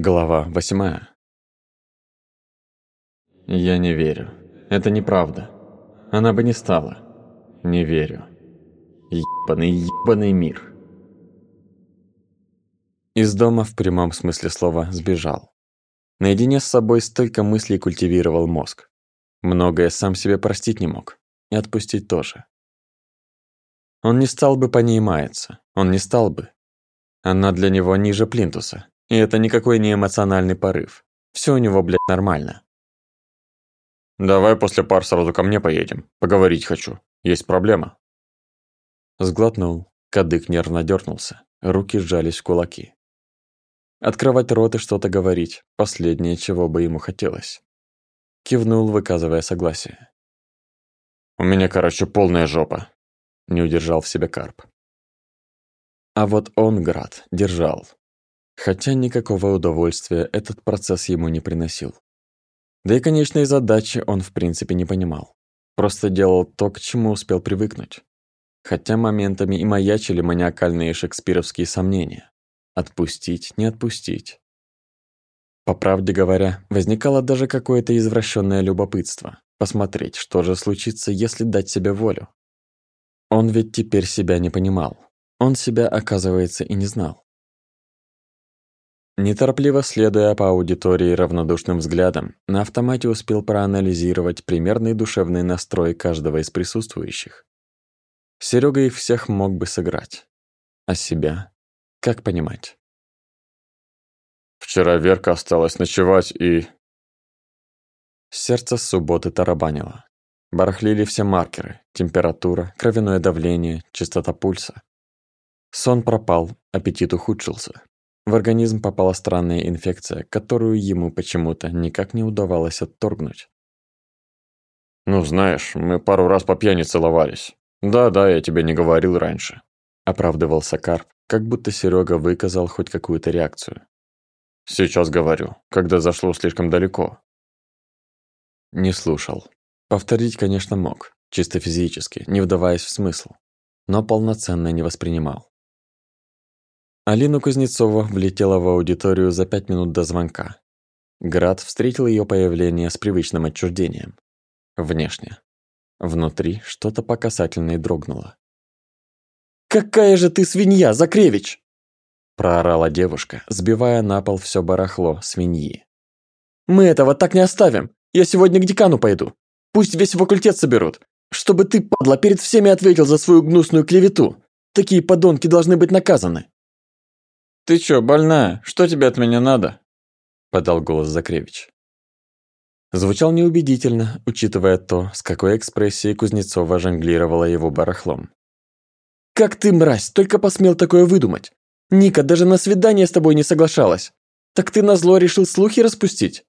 Глава восьмая. Я не верю. Это неправда. Она бы не стала. Не верю. Ебаный, ебаный мир. Из дома в прямом смысле слова сбежал. Наедине с собой столько мыслей культивировал мозг. Многое сам себе простить не мог. И отпустить тоже. Он не стал бы по ней маяться. Он не стал бы. Она для него ниже плинтуса. И это никакой не эмоциональный порыв. Все у него, блядь, нормально. «Давай после пар сразу ко мне поедем. Поговорить хочу. Есть проблема». Сглотнул. Кадык нервно дернулся. Руки сжались в кулаки. Открывать рот и что-то говорить – последнее, чего бы ему хотелось. Кивнул, выказывая согласие. «У меня, короче, полная жопа», – не удержал в себе Карп. А вот он, Град, держал. Хотя никакого удовольствия этот процесс ему не приносил. Да и конечной задачи он в принципе не понимал. Просто делал то, к чему успел привыкнуть. Хотя моментами и маячили маниакальные шекспировские сомнения. Отпустить, не отпустить. По правде говоря, возникало даже какое-то извращенное любопытство. Посмотреть, что же случится, если дать себе волю. Он ведь теперь себя не понимал. Он себя, оказывается, и не знал. Неторопливо следуя по аудитории равнодушным взглядом, на автомате успел проанализировать примерный душевный настрой каждого из присутствующих. Серега их всех мог бы сыграть. А себя? Как понимать? Вчера Верка осталась ночевать и... Сердце субботы тарабанило. Барахлили все маркеры, температура, кровяное давление, частота пульса. Сон пропал, аппетит ухудшился. В организм попала странная инфекция, которую ему почему-то никак не удавалось отторгнуть. «Ну, знаешь, мы пару раз по пьяни целовались. Да-да, я тебе не говорил раньше», – оправдывался Карп, как будто Серега выказал хоть какую-то реакцию. «Сейчас говорю, когда зашло слишком далеко». Не слушал. Повторить, конечно, мог, чисто физически, не вдаваясь в смысл, но полноценно не воспринимал. Алина Кузнецова влетела в аудиторию за пять минут до звонка. Град встретил ее появление с привычным отчуждением. Внешне. Внутри что-то по касательной дрогнуло. «Какая же ты свинья, Закревич!» Проорала девушка, сбивая на пол все барахло свиньи. «Мы этого так не оставим. Я сегодня к декану пойду. Пусть весь факультет соберут. Чтобы ты, падла, перед всеми ответил за свою гнусную клевету. Такие подонки должны быть наказаны». «Ты чё, больная? Что тебе от меня надо?» – подал голос Закревич. Звучал неубедительно, учитывая то, с какой экспрессией Кузнецова жонглировала его барахлом. «Как ты, мразь, только посмел такое выдумать? Ника даже на свидание с тобой не соглашалась. Так ты назло решил слухи распустить?»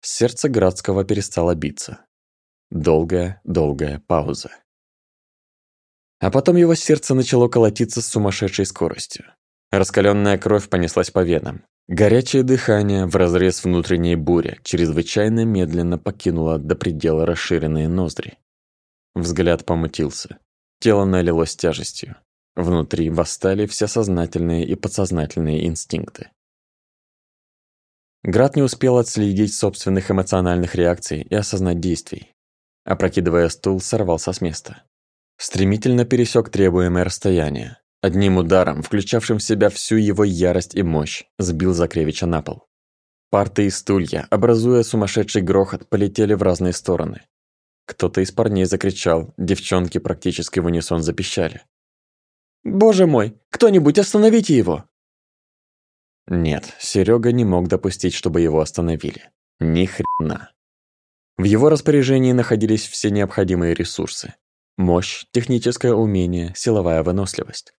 Сердце Градского перестало биться. Долгая, долгая пауза. А потом его сердце начало колотиться с сумасшедшей скоростью. Раскаленная кровь понеслась по венам. Горячее дыхание в разрез внутренней бури чрезвычайно медленно покинуло до предела расширенные ноздри. Взгляд помутился. Тело налилось тяжестью. Внутри восстали все сознательные и подсознательные инстинкты. Град не успел отследить собственных эмоциональных реакций и осознать действий. Опрокидывая стул, сорвался с места. Стремительно пересек требуемое расстояние. Одним ударом, включавшим в себя всю его ярость и мощь, сбил Закревича на пол. Парты и стулья, образуя сумасшедший грохот, полетели в разные стороны. Кто-то из парней закричал, девчонки практически в унисон запищали. «Боже мой, кто-нибудь остановите его!» Нет, Серега не мог допустить, чтобы его остановили. Ни хрена. В его распоряжении находились все необходимые ресурсы. Мощь, техническое умение, силовая выносливость.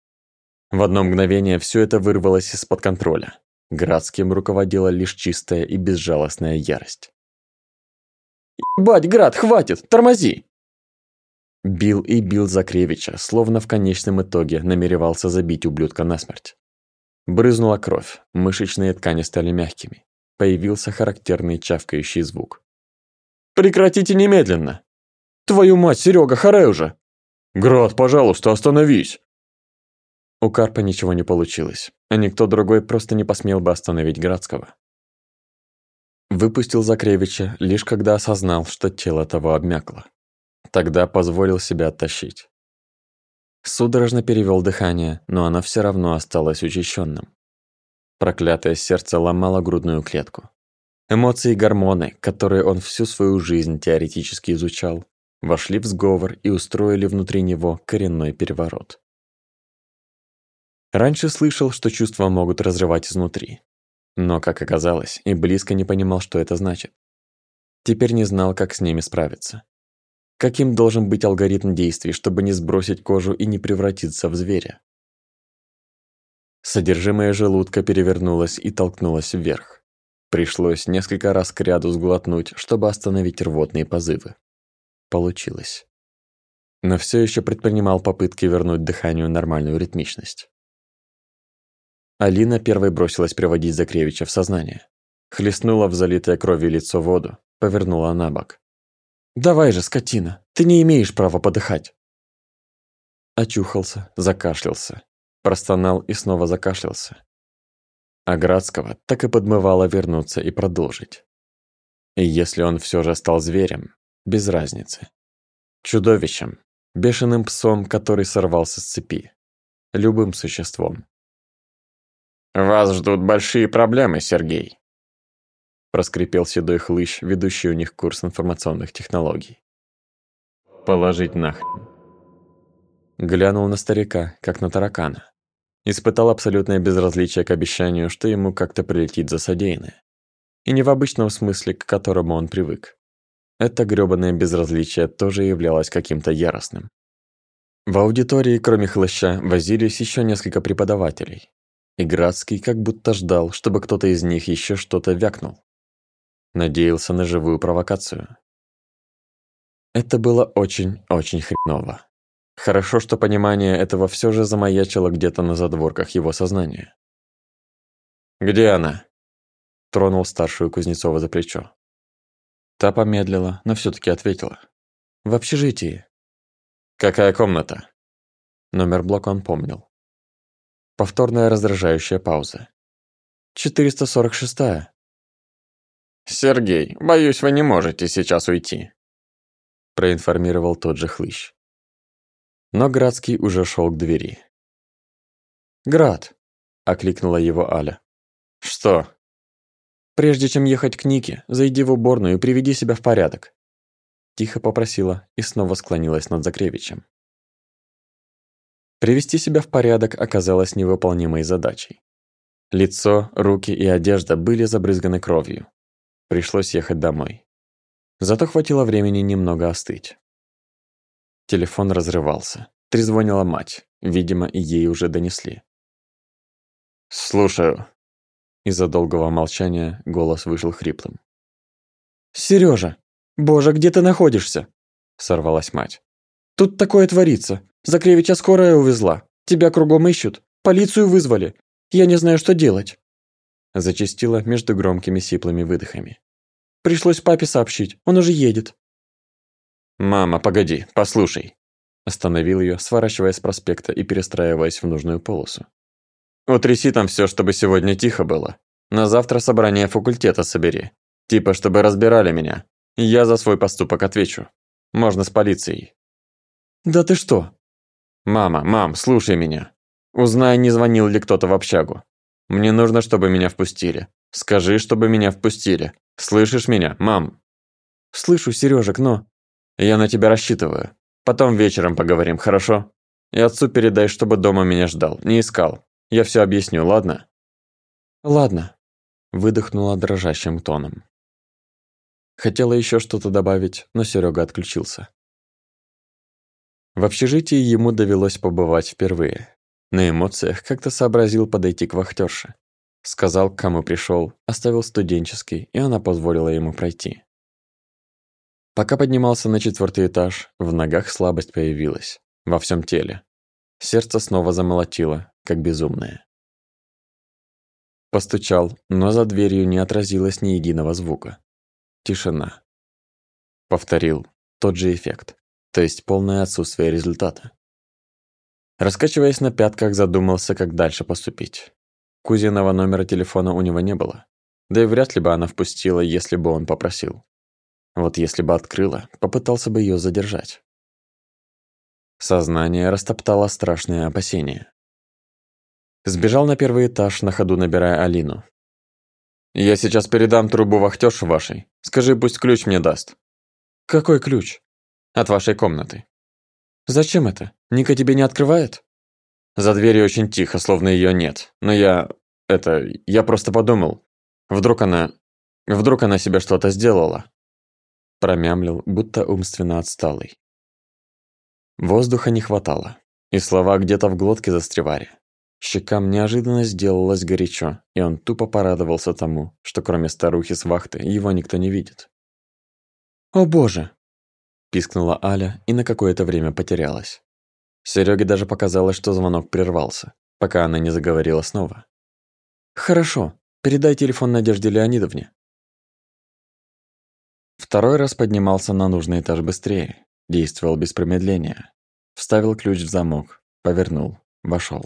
В одно мгновение все это вырвалось из-под контроля. Градским руководила лишь чистая и безжалостная ярость. «Ебать, Град, хватит! Тормози!» Бил и бил Закревича, словно в конечном итоге намеревался забить ублюдка насмерть. Брызнула кровь, мышечные ткани стали мягкими. Появился характерный чавкающий звук. «Прекратите немедленно! Твою мать, Серега, харе уже!» «Град, пожалуйста, остановись!» У Карпа ничего не получилось. а никто другой просто не посмел бы остановить Градского. Выпустил Закревича, лишь когда осознал, что тело того обмякло. Тогда позволил себя оттащить. Судорожно перевел дыхание, но оно все равно осталось учащенным. Проклятое сердце ломало грудную клетку. Эмоции и гормоны, которые он всю свою жизнь теоретически изучал, вошли в сговор и устроили внутри него коренной переворот. Раньше слышал, что чувства могут разрывать изнутри. Но, как оказалось, и близко не понимал, что это значит. Теперь не знал, как с ними справиться. Каким должен быть алгоритм действий, чтобы не сбросить кожу и не превратиться в зверя? Содержимое желудка перевернулось и толкнулось вверх. Пришлось несколько раз к ряду сглотнуть, чтобы остановить рвотные позывы. Получилось. Но все еще предпринимал попытки вернуть дыханию нормальную ритмичность. Алина первой бросилась приводить Закревича в сознание. Хлестнула в залитое кровью лицо воду, повернула на бок. «Давай же, скотина, ты не имеешь права подыхать!» Очухался, закашлялся, простонал и снова закашлялся. А Градского так и подмывало вернуться и продолжить. И если он все же стал зверем, без разницы. Чудовищем, бешеным псом, который сорвался с цепи. Любым существом. «Вас ждут большие проблемы, Сергей», проскрипел седой хлыщ, ведущий у них курс информационных технологий. «Положить нахрен». Глянул на старика, как на таракана. Испытал абсолютное безразличие к обещанию, что ему как-то прилетит за содеянное. И не в обычном смысле, к которому он привык. Это грёбаное безразличие тоже являлось каким-то яростным. В аудитории, кроме хлыща, возились еще несколько преподавателей, и Градский как будто ждал, чтобы кто-то из них еще что-то вякнул. Надеялся на живую провокацию. Это было очень-очень хреново. Хорошо, что понимание этого все же замаячило где-то на задворках его сознания. «Где она?» Тронул старшую Кузнецова за плечо. Та помедлила, но все таки ответила. «В общежитии». «Какая комната?» Номер блока он помнил. Повторная раздражающая пауза. «446-я». «Сергей, боюсь, вы не можете сейчас уйти», проинформировал тот же хлыщ. Но Градский уже шел к двери. «Град!» – окликнула его Аля. «Что?» «Прежде чем ехать к Нике, зайди в уборную и приведи себя в порядок». Тихо попросила и снова склонилась над Закревичем. Привести себя в порядок оказалось невыполнимой задачей. Лицо, руки и одежда были забрызганы кровью. Пришлось ехать домой. Зато хватило времени немного остыть. Телефон разрывался. Трезвонила мать. Видимо, ей уже донесли. «Слушаю». Из-за долгого молчания голос вышел хриплым. «Серёжа! Боже, где ты находишься?» Сорвалась мать. «Тут такое творится. Закревича скорая увезла. Тебя кругом ищут. Полицию вызвали. Я не знаю, что делать». Зачастила между громкими сиплыми выдохами. «Пришлось папе сообщить. Он уже едет». «Мама, погоди, послушай». Остановил ее, сворачивая с проспекта и перестраиваясь в нужную полосу. «Утряси там все, чтобы сегодня тихо было. На завтра собрание факультета собери. Типа, чтобы разбирали меня. Я за свой поступок отвечу. Можно с полицией». «Да ты что?» «Мама, мам, слушай меня. Узнай, не звонил ли кто-то в общагу. Мне нужно, чтобы меня впустили. Скажи, чтобы меня впустили. Слышишь меня, мам?» «Слышу, Сережек, но...» «Я на тебя рассчитываю. Потом вечером поговорим, хорошо? И отцу передай, чтобы дома меня ждал, не искал. Я все объясню, ладно?» «Ладно», – выдохнула дрожащим тоном. Хотела еще что-то добавить, но Серега отключился. В общежитии ему довелось побывать впервые. На эмоциях как-то сообразил подойти к вахтерше. Сказал, к кому пришел, оставил студенческий, и она позволила ему пройти. Пока поднимался на четвертый этаж, в ногах слабость появилась, во всем теле. Сердце снова замолотило, как безумное. Постучал, но за дверью не отразилось ни единого звука. Тишина. Повторил. Тот же эффект то есть полное отсутствие результата. Раскачиваясь на пятках, задумался, как дальше поступить. Кузиного номера телефона у него не было. Да и вряд ли бы она впустила, если бы он попросил. Вот если бы открыла, попытался бы ее задержать. Сознание растоптало страшные опасения. Сбежал на первый этаж, на ходу набирая Алину. «Я сейчас передам трубу вахтёше вашей. Скажи, пусть ключ мне даст». «Какой ключ?» «От вашей комнаты». «Зачем это? Ника тебе не открывает?» За дверью очень тихо, словно ее нет. Но я... это... я просто подумал. Вдруг она... вдруг она себе что-то сделала. Промямлил, будто умственно отсталый. Воздуха не хватало, и слова где-то в глотке застревали. Щекам неожиданно сделалось горячо, и он тупо порадовался тому, что кроме старухи с вахты его никто не видит. «О боже!» – пискнула Аля и на какое-то время потерялась. Серёге даже показалось, что звонок прервался, пока она не заговорила снова. «Хорошо, передай телефон Надежде Леонидовне». Второй раз поднимался на нужный этаж быстрее, действовал без промедления. Вставил ключ в замок, повернул, вошел.